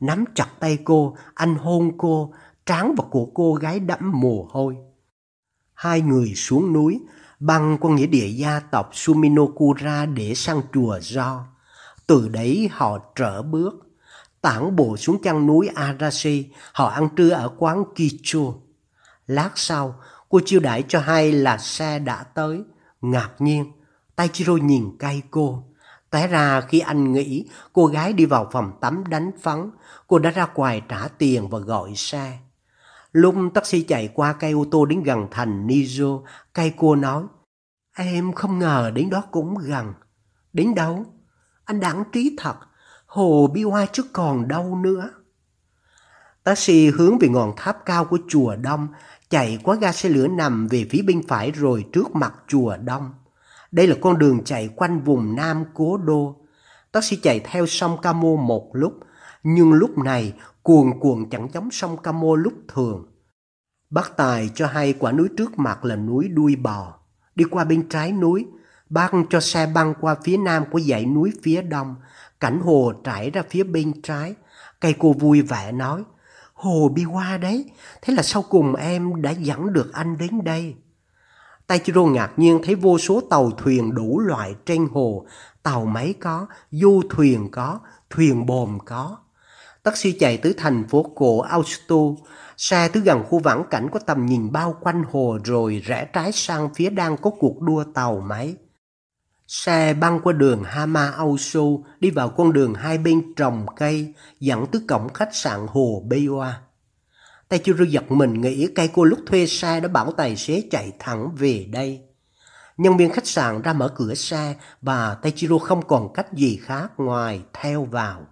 nắm chặt tay cô, anh hôn cô, trán vào cổ cô gái đẫm mồ hôi. Hai người xuống núi, băng qua nghĩa địa gia tộc Suminokura để sang chùa Do. Từ đấy họ trở bước, tản bộ xuống chân núi Arashi, họ ăn trưa ở quán Kicho. Lát sau, cô chiêu đãi cho hai là xe đã tới. Ngạc nhiên, Taichiro nhìn cay cô. Té ra khi anh nghĩ cô gái đi vào phòng tắm đánh phấn, cô đã ra ngoài trả tiền và gọi xe. Lúc taxi chạy qua cây ô tô đến gần thành Nijo, cây cô nói, Em không ngờ đến đó cũng gần. Đến đâu? Anh đáng trí thật, hồ bi hoa chứ còn đâu nữa. Taxi hướng về ngọn tháp cao của chùa Đông, chạy qua ga xe lửa nằm về phía bên phải rồi trước mặt chùa Đông. Đây là con đường chạy quanh vùng Nam Cố Đô. Taxi chạy theo sông Camo một lúc, nhưng lúc này cuồn cuộn chẳng giống sông Camo lúc thường. Bác Tài cho hay quả núi trước mặt là núi đuôi bò. Đi qua bên trái núi, bác cho xe băng qua phía nam của dãy núi phía đông. Cảnh hồ trải ra phía bên trái. Cây cô vui vẻ nói, Hồ bi qua đấy, thế là sau cùng em đã dẫn được anh đến đây. Taichiro ngạc nhiên thấy vô số tàu thuyền đủ loại trên hồ, tàu máy có, du thuyền có, thuyền bồn có. Taxi chạy tới thành phố cổ Austo, xe tới gần khu vãng cảnh có tầm nhìn bao quanh hồ rồi rẽ trái sang phía đang có cuộc đua tàu máy. Xe băng qua đường Hama Auso đi vào con đường hai bên trồng cây dẫn tới cổng khách sạn Hồ Beiwa. Tay chưa giật mình nghĩ cây cô lúc thuê xe đã bảo tài xế chạy thẳng về đây. Nhân viên khách sạn ra mở cửa xe và Taichiro không còn cách gì khác ngoài theo vào.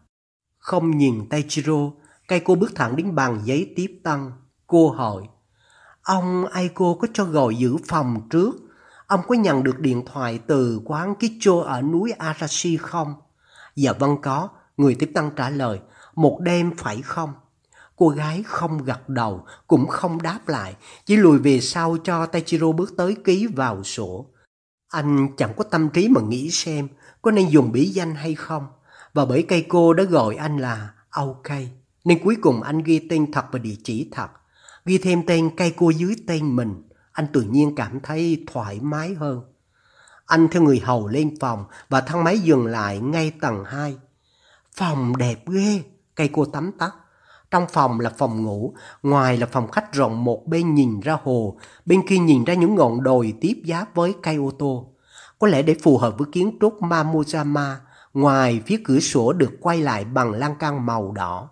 Không nhìn Taichiro, cây cô bước thẳng đến bàn giấy tiếp tân. Cô hỏi, ông Aiko có cho gọi giữ phòng trước? Ông có nhận được điện thoại từ quán Kicho ở núi Arashi không? Dạ vâng có, người tiếp tân trả lời, một đêm phải không? Cô gái không gật đầu, cũng không đáp lại, chỉ lùi về sau cho Taichiro bước tới ký vào sổ. Anh chẳng có tâm trí mà nghĩ xem có nên dùng bí danh hay không. Và bởi cây cô đã gọi anh là OK, nên cuối cùng anh ghi tên thật và địa chỉ thật. Ghi thêm tên cây cô dưới tên mình, anh tự nhiên cảm thấy thoải mái hơn. Anh theo người hầu lên phòng và thang máy dừng lại ngay tầng 2. Phòng đẹp ghê, cây cô tắm tắt. Trong phòng là phòng ngủ, ngoài là phòng khách rộng một bên nhìn ra hồ, bên kia nhìn ra những ngọn đồi tiếp giáp với cây ô tô. Có lẽ để phù hợp với kiến trúc Mamojama, ngoài phía cửa sổ được quay lại bằng lan can màu đỏ.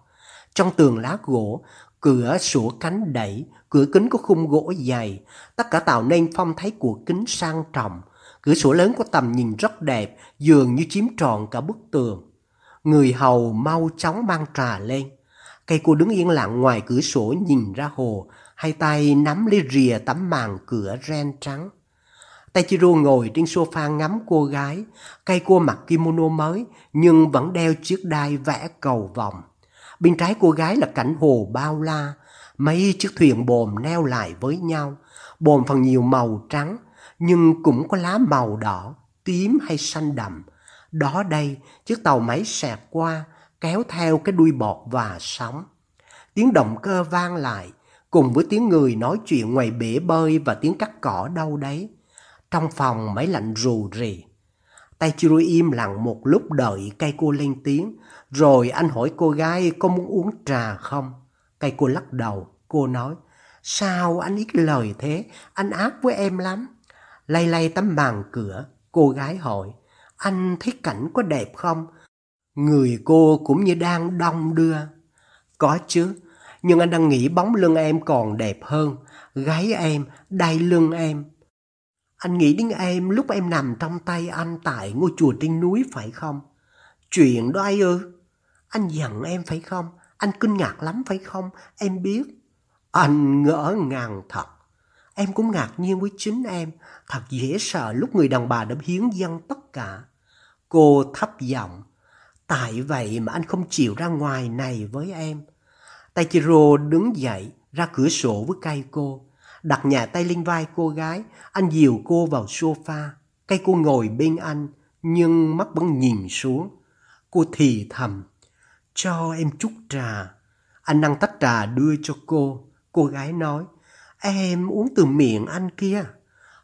Trong tường lá gỗ, cửa sổ cánh đẩy, cửa kính có khung gỗ dày, tất cả tạo nên phong thái của kính sang trọng. Cửa sổ lớn có tầm nhìn rất đẹp, dường như chiếm trọn cả bức tường. Người hầu mau chóng mang trà lên. Cây cô đứng yên lặng ngoài cửa sổ nhìn ra hồ, hai tay nắm lấy rìa tấm màn cửa ren trắng. Taichiro ngồi trên sofa ngắm cô gái, cây cô mặc kimono mới nhưng vẫn đeo chiếc đai vẽ cầu vòng. Bên trái cô gái là cảnh hồ bao la, mấy chiếc thuyền bồn neo lại với nhau, bồn phần nhiều màu trắng nhưng cũng có lá màu đỏ, tím hay xanh đậm. Đó đây, chiếc tàu máy xẹt qua, kéo theo cái đuôi bọt và sóng. Tiếng động cơ vang lại, cùng với tiếng người nói chuyện ngoài bể bơi và tiếng cắt cỏ đâu đấy. Trong phòng máy lạnh rù rì. Taichiro im lặng một lúc đợi cây cô lên tiếng, rồi anh hỏi cô gái có muốn uống trà không? Cây cô lắc đầu, cô nói, sao anh ít lời thế, anh ác với em lắm. Lay lay tấm màn cửa, cô gái hỏi, anh thấy cảnh có đẹp không? Người cô cũng như đang đong đưa. Có chứ, nhưng anh đang nghĩ bóng lưng em còn đẹp hơn, gáy em, đai lưng em. Anh nghĩ đến em lúc em nằm trong tay anh tại ngôi chùa trên núi phải không? Chuyện đó ai ư? Anh giận em phải không? Anh kinh ngạc lắm phải không? Em biết. Anh ngỡ ngàng thật. Em cũng ngạc nhiên với chính em. Thật dễ sợ lúc người đàn bà đã hiến dâng tất cả. Cô thấp giọng. Tại vậy mà anh không chịu ra ngoài này với em. Taichiro đứng dậy, ra cửa sổ với cây cô. Đặt nhà tay lên vai cô gái, anh dìu cô vào sofa. Cây cô ngồi bên anh, nhưng mắt vẫn nhìn xuống. Cô thì thầm, cho em chút trà. Anh nâng tách trà đưa cho cô. Cô gái nói, em uống từ miệng anh kia.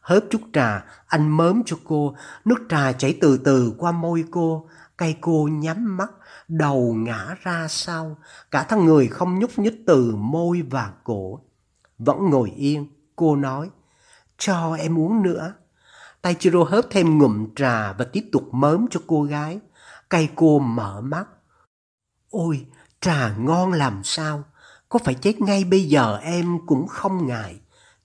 Hớp chút trà, anh mớm cho cô, nước trà chảy từ từ qua môi cô. Cây cô nhắm mắt, đầu ngã ra sau, cả thân người không nhúc nhích từ môi và cổ. Vẫn ngồi yên, cô nói, cho em uống nữa. tay chiro hớp thêm ngụm trà và tiếp tục mớm cho cô gái. Cây cô mở mắt. Ôi, trà ngon làm sao? Có phải chết ngay bây giờ em cũng không ngại.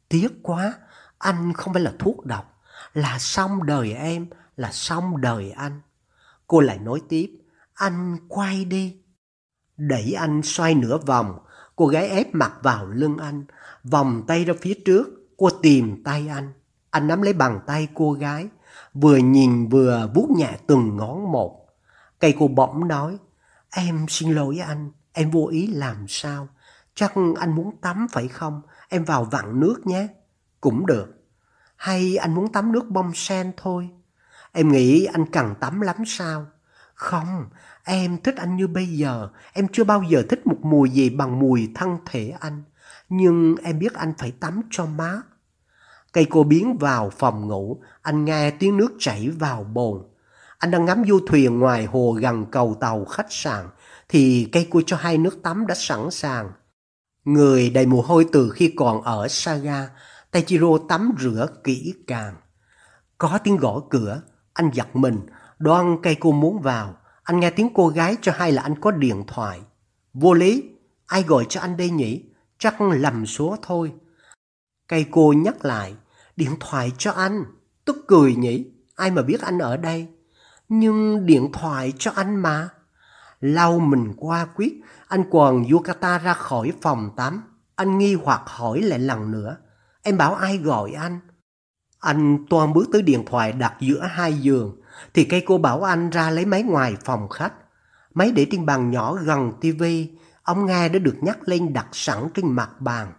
Tiếc quá, anh không phải là thuốc độc. Là xong đời em, là xong đời anh. Cô lại nói tiếp, anh quay đi. Đẩy anh xoay nửa vòng, cô gái ép mặt vào lưng anh, vòng tay ra phía trước, cô tìm tay anh. Anh nắm lấy bàn tay cô gái, vừa nhìn vừa vuốt nhẹ từng ngón một. Cây cô bỗng nói, em xin lỗi anh, em vô ý làm sao. Chắc anh muốn tắm phải không? Em vào vặn nước nhé. Cũng được. Hay anh muốn tắm nước bông sen thôi? Em nghĩ anh cần tắm lắm sao? Không, em thích anh như bây giờ. Em chưa bao giờ thích một mùi gì bằng mùi thân thể anh. Nhưng em biết anh phải tắm cho mát. Cây cô biến vào phòng ngủ, anh nghe tiếng nước chảy vào bồn. Anh đang ngắm du thuyền ngoài hồ gần cầu tàu khách sạn, thì cây cô cho hai nước tắm đã sẵn sàng. Người đầy mồ hôi từ khi còn ở Saga, Taichiro tắm rửa kỹ càng. Có tiếng gõ cửa, anh giật mình, đoan cây cô muốn vào. Anh nghe tiếng cô gái cho hay là anh có điện thoại. Vô lý, ai gọi cho anh đây nhỉ? Chắc lầm số thôi. Cây cô nhắc lại, điện thoại cho anh. Tức cười nhỉ, ai mà biết anh ở đây. Nhưng điện thoại cho anh mà. Lau mình qua quyết, anh quần yukata ra khỏi phòng tắm. Anh nghi hoặc hỏi lại lần nữa. Em bảo ai gọi anh? Anh toan bước tới điện thoại đặt giữa hai giường. Thì cây cô bảo anh ra lấy máy ngoài phòng khách. Máy để trên bàn nhỏ gần tivi, ông nghe đã được nhắc lên đặt sẵn trên mặt bàn.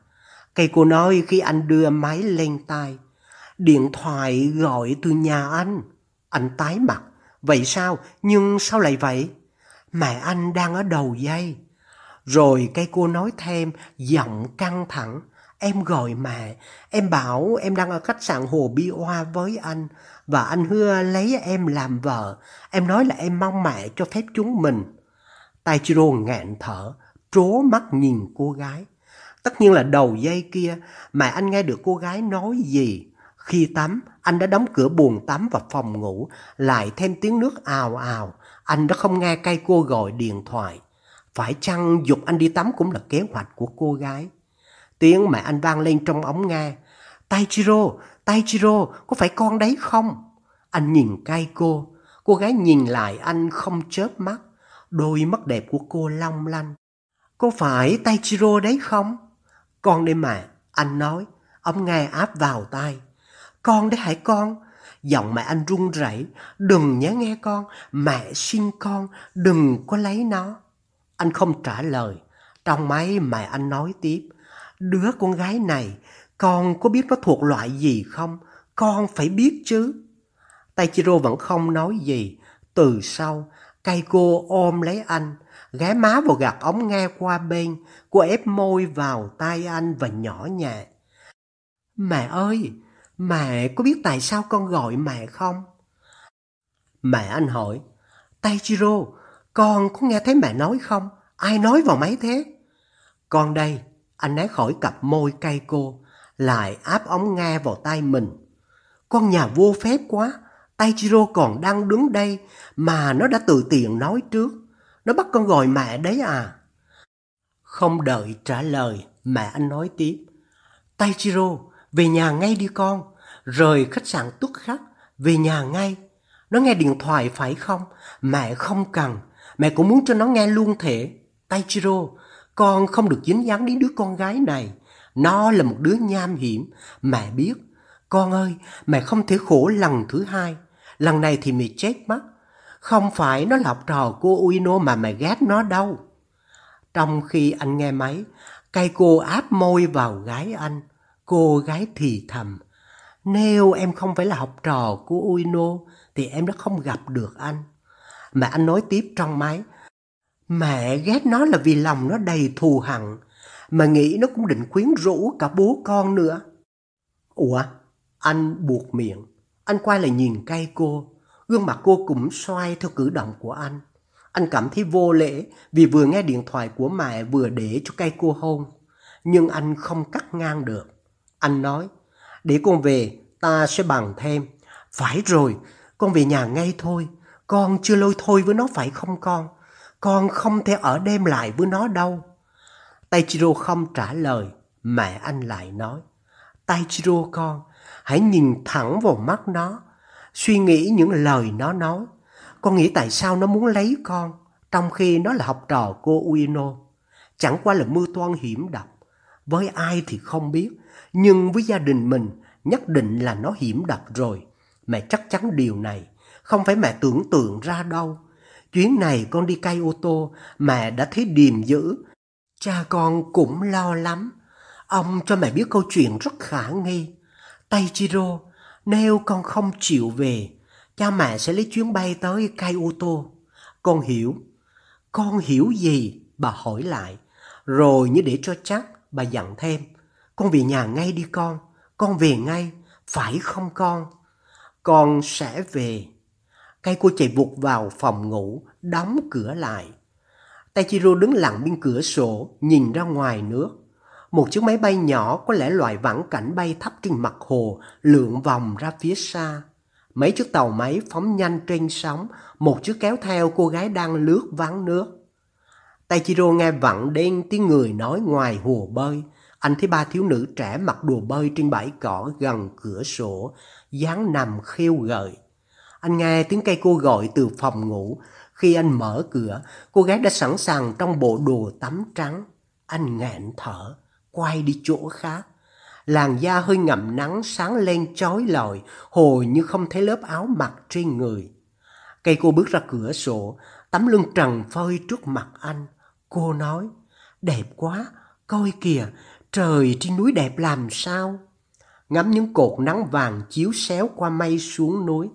Cây cô nói khi anh đưa máy lên tay. Điện thoại gọi từ nhà anh. Anh tái mặt. Vậy sao? Nhưng sao lại vậy? Mẹ anh đang ở đầu dây. Rồi cây cô nói thêm, giọng căng thẳng. Em gọi mẹ, em bảo em đang ở khách sạn Hồ Bi Hoa với anh và anh hứa lấy em làm vợ. Em nói là em mong mẹ cho phép chúng mình. Taichiro ngạn thở, trố mắt nhìn cô gái. Tất nhiên là đầu dây kia, mẹ anh nghe được cô gái nói gì. Khi tắm, anh đã đóng cửa buồng tắm và phòng ngủ, lại thêm tiếng nước ào ào. Anh đã không nghe cây cô gọi điện thoại. Phải chăng dục anh đi tắm cũng là kế hoạch của cô gái? Tiếng mẹ anh vang lên trong ống nghe. Taichiro, Taichiro, có phải con đấy không? Anh nhìn cay cô. Cô gái nhìn lại anh không chớp mắt. Đôi mắt đẹp của cô long lanh. Có phải Taichiro đấy không? Con đây mà, anh nói. Ống nghe áp vào tai. Con đấy hãy con? Giọng mẹ anh run rẩy. Đừng nhớ nghe con, mẹ xin con, đừng có lấy nó. Anh không trả lời. Trong máy mẹ anh nói tiếp. Đứa con gái này, con có biết nó thuộc loại gì không? Con phải biết chứ. Taichiro vẫn không nói gì. Từ sau, cây cô ôm lấy anh, ghé má vào gạt ống nghe qua bên. Cô ép môi vào tay anh và nhỏ nhẹ. Mẹ ơi, mẹ có biết tại sao con gọi mẹ không? Mẹ anh hỏi, Taichiro, con có nghe thấy mẹ nói không? Ai nói vào máy thế? Con đây, anh né khỏi cặp môi cay cô, lại áp ống nghe vào tay mình. Con nhà vô phép quá, Taichiro còn đang đứng đây mà nó đã tự tiện nói trước. Nó bắt con gọi mẹ đấy à? Không đợi trả lời, mẹ anh nói tiếp. Taichiro, về nhà ngay đi con. Rời khách sạn tức khắc, về nhà ngay. Nó nghe điện thoại phải không? Mẹ không cần. Mẹ cũng muốn cho nó nghe luôn thể. Taichiro, con không được dính dáng đến đứa con gái này. Nó là một đứa nham hiểm. Mẹ biết. Con ơi, mẹ không thể khổ lần thứ hai. Lần này thì mẹ chết mất. Không phải nó là học trò cô Uino mà mẹ ghét nó đâu. Trong khi anh nghe máy, cây cô áp môi vào gái anh. Cô gái thì thầm. Nếu em không phải là học trò của Uino thì em đã không gặp được anh. Mà anh nói tiếp trong máy. Mẹ ghét nó là vì lòng nó đầy thù hằn, mà nghĩ nó cũng định quyến rũ cả bố con nữa. Ủa, anh buộc miệng, anh quay lại nhìn cây cô, gương mặt cô cũng xoay theo cử động của anh. Anh cảm thấy vô lễ vì vừa nghe điện thoại của mẹ vừa để cho cây cô hôn. Nhưng anh không cắt ngang được. Anh nói, để con về, ta sẽ bằng thêm. Phải rồi, con về nhà ngay thôi. Con chưa lôi thôi với nó phải không con? Con không thể ở đêm lại với nó đâu. Taichiro không trả lời. Mẹ anh lại nói. Taichiro con, hãy nhìn thẳng vào mắt nó. Suy nghĩ những lời nó nói. Con nghĩ tại sao nó muốn lấy con, trong khi nó là học trò cô Uino. Chẳng qua là mưu toan hiểm độc. Với ai thì không biết, nhưng với gia đình mình nhất định là nó hiểm độc rồi. Mẹ chắc chắn điều này, không phải mẹ tưởng tượng ra đâu. Chuyến này con đi cay ô tô, mẹ đã thấy điềm dữ. Cha con cũng lo lắm. Ông cho mẹ biết câu chuyện rất khả nghi. Tay Chiro, nếu con không chịu về, cha mẹ sẽ lấy chuyến bay tới Kyoto. Con hiểu. Con hiểu gì? Bà hỏi lại. Rồi như để cho chắc, bà dặn thêm. Con về nhà ngay đi con. Con về ngay. Phải không con? Con sẽ về. Cây cô chạy vụt vào phòng ngủ, đóng cửa lại. Taichiro đứng lặng bên cửa sổ, nhìn ra ngoài nước. Một chiếc máy bay nhỏ có lẽ loại vãng cảnh bay thấp trên mặt hồ, lượn vòng ra phía xa. Mấy chiếc tàu máy phóng nhanh trên sóng, một chiếc kéo theo cô gái đang lướt ván nước. Taichiro nghe vặn đen tiếng người nói ngoài hồ bơi. Anh thấy ba thiếu nữ trẻ mặc đồ bơi trên bãi cỏ gần cửa sổ, dáng nằm khêu gợi. Anh nghe tiếng cây cô gọi từ phòng ngủ. Khi anh mở cửa, cô gái đã sẵn sàng trong bộ đồ tắm trắng. Anh nghẹn thở, quay đi chỗ khác. Làn da hơi ngậm nắng sáng lên chói lọi, hồi như không thấy lớp áo mặc trên người. Cây cô bước ra cửa sổ, tấm lưng trần phơi trước mặt anh. Cô nói, đẹp quá, coi kìa, trời trên núi đẹp làm sao. Ngắm những cột nắng vàng chiếu xéo qua mây xuống núi.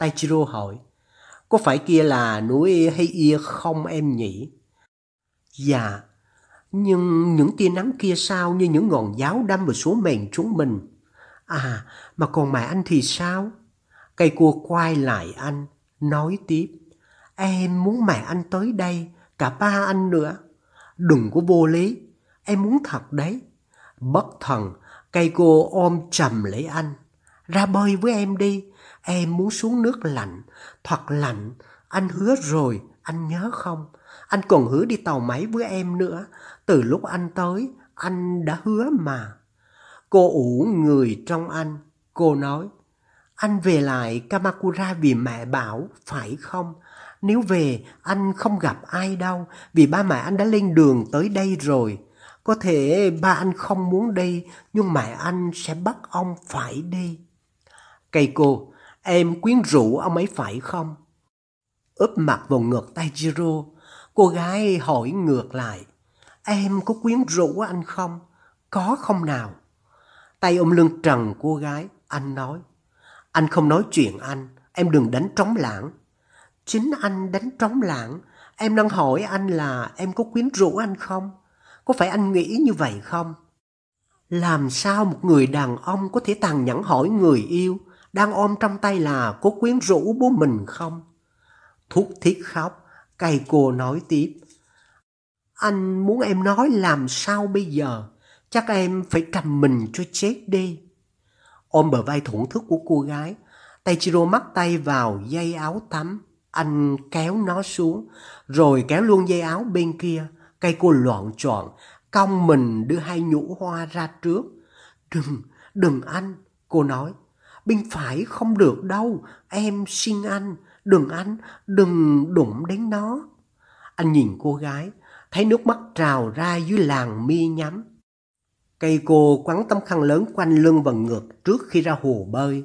Taichiro hỏi, có phải kia là núi Heia không em nhỉ? Dạ, nhưng những tia nắng kia sao như những ngọn giáo đâm vào số mền chúng mình. À, mà còn mẹ anh thì sao? Cây cua quay lại anh, nói tiếp. Em muốn mẹ anh tới đây, cả ba anh nữa. Đừng có vô lý, em muốn thật đấy. Bất thần, cây cô ôm chầm lấy anh. Ra bơi với em đi, em muốn xuống nước lạnh, thật lạnh. Anh hứa rồi, anh nhớ không? Anh còn hứa đi tàu máy với em nữa. Từ lúc anh tới, anh đã hứa mà. Cô ủ người trong anh. Cô nói, anh về lại Kamakura vì mẹ bảo, phải không? Nếu về, anh không gặp ai đâu, vì ba mẹ anh đã lên đường tới đây rồi. Có thể ba anh không muốn đi, nhưng mẹ anh sẽ bắt ông phải đi. Cây cô, em quyến rũ ông ấy phải không? Úp mặt vào ngược tay Jiro, cô gái hỏi ngược lại. Em có quyến rũ anh không? Có không nào? Tay ôm lưng trần cô gái, anh nói. Anh không nói chuyện anh, em đừng đánh trống lãng. Chính anh đánh trống lãng, em đang hỏi anh là em có quyến rũ anh không? Có phải anh nghĩ như vậy không? Làm sao một người đàn ông có thể tàn nhẫn hỏi người yêu đang ôm trong tay là có quyến rũ bố mình không? Thúc thiết khóc, cay cô nói tiếp. Anh muốn em nói làm sao bây giờ? Chắc em phải cầm mình cho chết đi. Ôm bờ vai thủng thức của cô gái, Taichiro mắc tay vào dây áo tắm. Anh kéo nó xuống, rồi kéo luôn dây áo bên kia. Cây cô loạn trọn, cong mình đưa hai nhũ hoa ra trước. Đừng, đừng anh, cô nói. Bên phải không được đâu, em xin anh, đừng anh, đừng đụng đến nó. Anh nhìn cô gái, thấy nước mắt trào ra dưới làng mi nhắm. Cây cô quắn tấm khăn lớn quanh lưng và ngực trước khi ra hồ bơi.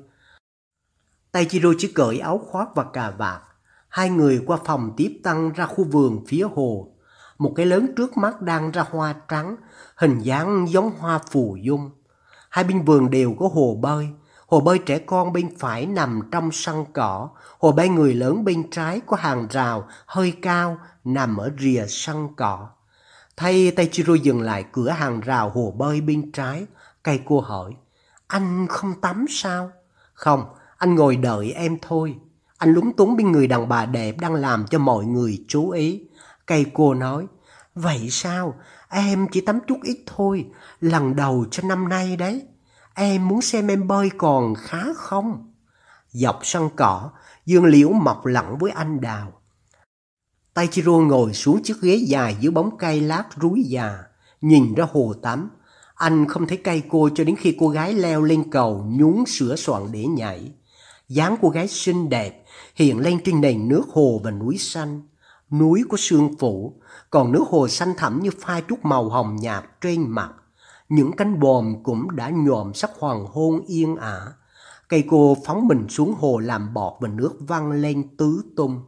tay chiro chỉ cởi áo khoác và cà vạt. Hai người qua phòng tiếp tăng ra khu vườn phía hồ. Một cái lớn trước mắt đang ra hoa trắng, hình dáng giống hoa phù dung. Hai bên vườn đều có hồ bơi. Hồ bơi trẻ con bên phải nằm trong sân cỏ. Hồ bơi người lớn bên trái có hàng rào hơi cao nằm ở rìa sân cỏ. Thay Taichiro dừng lại cửa hàng rào hồ bơi bên trái. Cây cô hỏi, anh không tắm sao? Không, anh ngồi đợi em thôi. Anh lúng túng bên người đàn bà đẹp đang làm cho mọi người chú ý. Cây cô nói, vậy sao? Em chỉ tắm chút ít thôi, lần đầu cho năm nay đấy. Em muốn xem em bơi còn khá không? Dọc sân cỏ, dương liễu mọc lặng với anh đào. Taichiro ngồi xuống chiếc ghế dài dưới bóng cây lát rúi già, nhìn ra hồ tắm. Anh không thấy cây cô cho đến khi cô gái leo lên cầu nhún sửa soạn để nhảy. dáng cô gái xinh đẹp hiện lên trên nền nước hồ và núi xanh. Núi có sương phủ, còn nước hồ xanh thẳm như pha chút màu hồng nhạt trên mặt. Những cánh bòm cũng đã nhòm sắc hoàng hôn yên ả. Cây cô phóng mình xuống hồ làm bọt và nước văng lên tứ tung.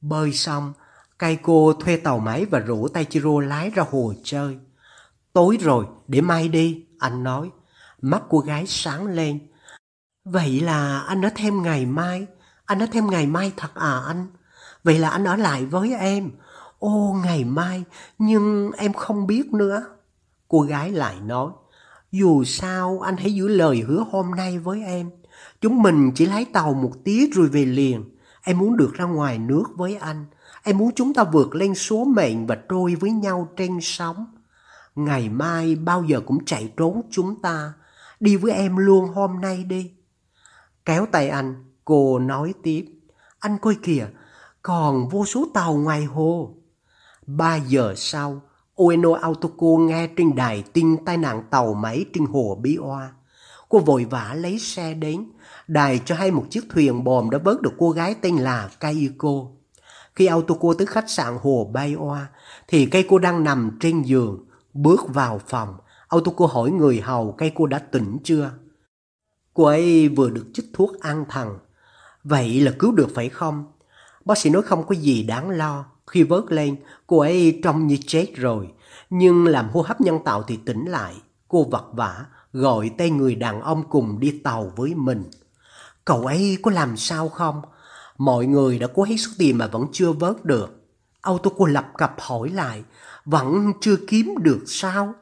Bơi xong, cây cô thuê tàu máy và rủ Taichiro lái ra hồ chơi. Tối rồi, để mai đi, anh nói. Mắt cô gái sáng lên. Vậy là anh nói thêm ngày mai. Anh nói thêm ngày mai thật à anh? Vậy là anh ở lại với em. Ô, ngày mai, nhưng em không biết nữa. Cô gái lại nói. Dù sao, anh hãy giữ lời hứa hôm nay với em. Chúng mình chỉ lái tàu một tí rồi về liền. Em muốn được ra ngoài nước với anh. Em muốn chúng ta vượt lên số mệnh và trôi với nhau trên sóng. Ngày mai bao giờ cũng chạy trốn chúng ta. Đi với em luôn hôm nay đi. Kéo tay anh, cô nói tiếp. Anh coi kìa, còn vô số tàu ngoài hồ. Ba giờ sau, Ueno Autoco nghe trên đài tin tai nạn tàu máy trên hồ Bí Oa. Cô vội vã lấy xe đến, đài cho hay một chiếc thuyền bòm đã vớt được cô gái tên là Kaiko. Khi Autoco tới khách sạn hồ Bay Oa, thì Kaiko đang nằm trên giường, bước vào phòng. Autoco hỏi người hầu Kaiko đã tỉnh chưa? Cô ấy vừa được chích thuốc an thần. Vậy là cứu được phải không? Bác sĩ nói không có gì đáng lo. Khi vớt lên, cô ấy trông như chết rồi. Nhưng làm hô hấp nhân tạo thì tỉnh lại. Cô vật vả, gọi tên người đàn ông cùng đi tàu với mình. Cậu ấy có làm sao không? Mọi người đã cố hết sức tìm mà vẫn chưa vớt được. Auto cô lập cập hỏi lại, vẫn chưa kiếm được sao?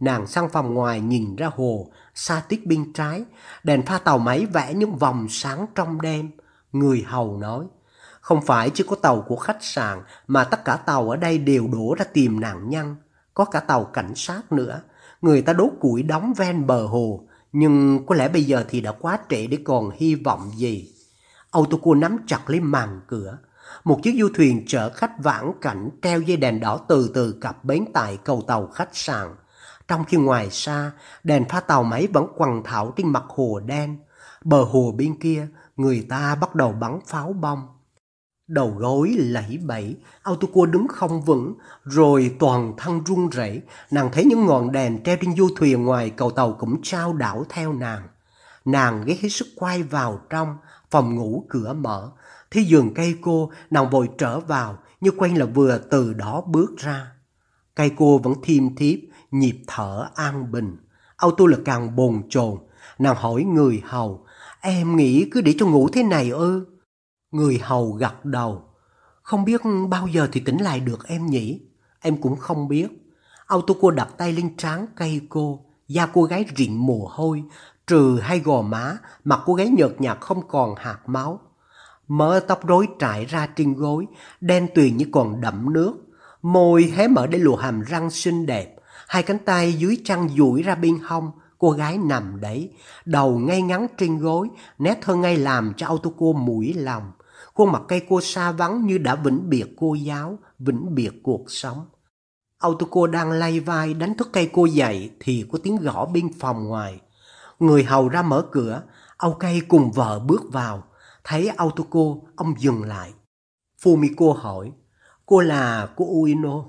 Nàng sang phòng ngoài nhìn ra hồ, xa tít bên trái, đèn pha tàu máy vẽ những vòng sáng trong đêm. Người hầu nói, không phải chỉ có tàu của khách sạn mà tất cả tàu ở đây đều đổ ra tìm nạn nhân. Có cả tàu cảnh sát nữa. Người ta đốt củi đóng ven bờ hồ. Nhưng có lẽ bây giờ thì đã quá trễ để còn hy vọng gì. Autoco nắm chặt lấy màn cửa. Một chiếc du thuyền chở khách vãng cảnh treo dây đèn đỏ từ từ cập bến tại cầu tàu khách sạn. Trong khi ngoài xa, đèn pha tàu máy vẫn quằn thảo trên mặt hồ đen. Bờ hồ bên kia, người ta bắt đầu bắn pháo bông. Đầu gối lẫy bẫy, Autoco đứng không vững, rồi toàn thân run rẩy. Nàng thấy những ngọn đèn treo trên du thuyền ngoài cầu tàu cũng trao đảo theo nàng. Nàng ghé hết sức quay vào trong, phòng ngủ cửa mở. thấy giường cây cô, nàng vội trở vào, như quen là vừa từ đó bước ra. Cây cô vẫn thiêm thiếp, nhịp thở an bình. Auto là càng bồn chồn. Nàng hỏi người hầu, em nghĩ cứ để cho ngủ thế này ư? Người hầu gật đầu. Không biết bao giờ thì tỉnh lại được em nhỉ? Em cũng không biết. Auto cô đặt tay lên trán cây cô. Da cô gái rịn mồ hôi, trừ hai gò má, mặt cô gái nhợt nhạt không còn hạt máu. Mớ tóc rối trải ra trên gối, đen tuyền như còn đậm nước. Môi hé mở để lộ hàm răng xinh đẹp, hai cánh tay dưới trăng duỗi ra bên hông, cô gái nằm đấy, đầu ngay ngắn trên gối, nét thơ ngay làm cho Autoco mũi lòng. Khuôn mặt cây cô xa vắng như đã vĩnh biệt cô giáo, vĩnh biệt cuộc sống. Autoco đang lay vai đánh thức cây cô dậy thì có tiếng gõ bên phòng ngoài. Người hầu ra mở cửa, Âu cây cùng vợ bước vào. Thấy Autoco, ông dừng lại. Fumiko hỏi, cô là cô Uino.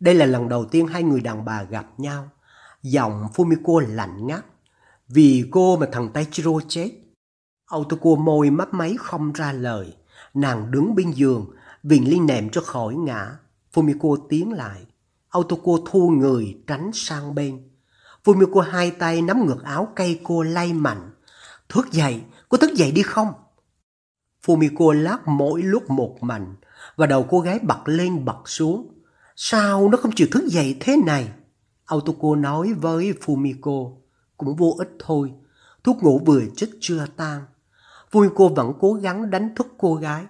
Đây là lần đầu tiên hai người đàn bà gặp nhau. Giọng Fumiko lạnh ngắt. Vì cô mà thằng Taichiro chết. Autoco môi mấp máy không ra lời. Nàng đứng bên giường, Viện Ly nệm cho khỏi ngã. Fumiko tiến lại. Autoco thu người tránh sang bên. Fumiko hai tay nắm ngược áo cây cô lay mạnh. Thức dậy, cô thức dậy đi không? Fumiko lát mỗi lúc một mạnh và đầu cô gái bật lên bật xuống. Sao nó không chịu thức dậy thế này? Autoco nói với Fumiko. Cũng vô ích thôi. Thuốc ngủ vừa chích chưa tan vui cô vẫn cố gắng đánh thức cô gái.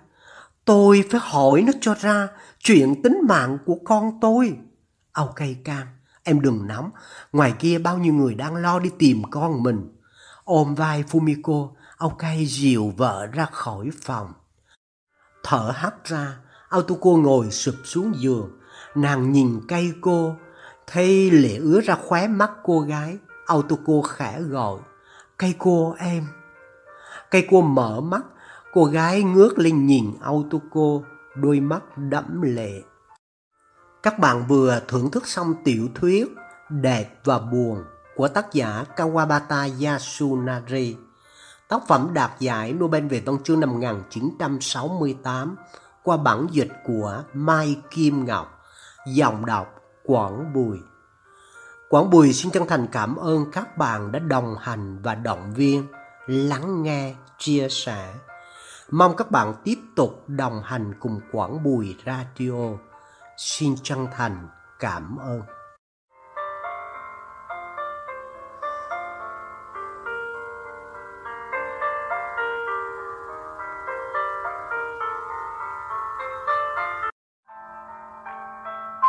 Tôi phải hỏi nó cho ra chuyện tính mạng của con tôi. Âu cây cam. Em đừng nóng, ngoài kia bao nhiêu người đang lo đi tìm con mình. Ôm vai Fumiko, ông dìu vợ ra khỏi phòng. Thở hắt ra, Autoco ngồi sụp xuống giường. Nàng nhìn cây cô, thấy lệ ứa ra khóe mắt cô gái. Autoco khẽ gọi, cây cô em. Cây cua mở mắt, cô gái ngước lên nhìn Autoco, đôi mắt đẫm lệ. Các bạn vừa thưởng thức xong tiểu thuyết Đẹp và Buồn của tác giả Kawabata Yasunari. Tác phẩm đạt giải Nobel về văn chương năm 1968 qua bản dịch của Mai Kim Ngọc, giọng đọc Quảng Bùi. Quảng Bùi xin chân thành cảm ơn các bạn đã đồng hành và động viên, lắng nghe, chia sẻ. Mong các bạn tiếp tục đồng hành cùng Quảng Bùi Radio. Xin chân thành cảm ơn.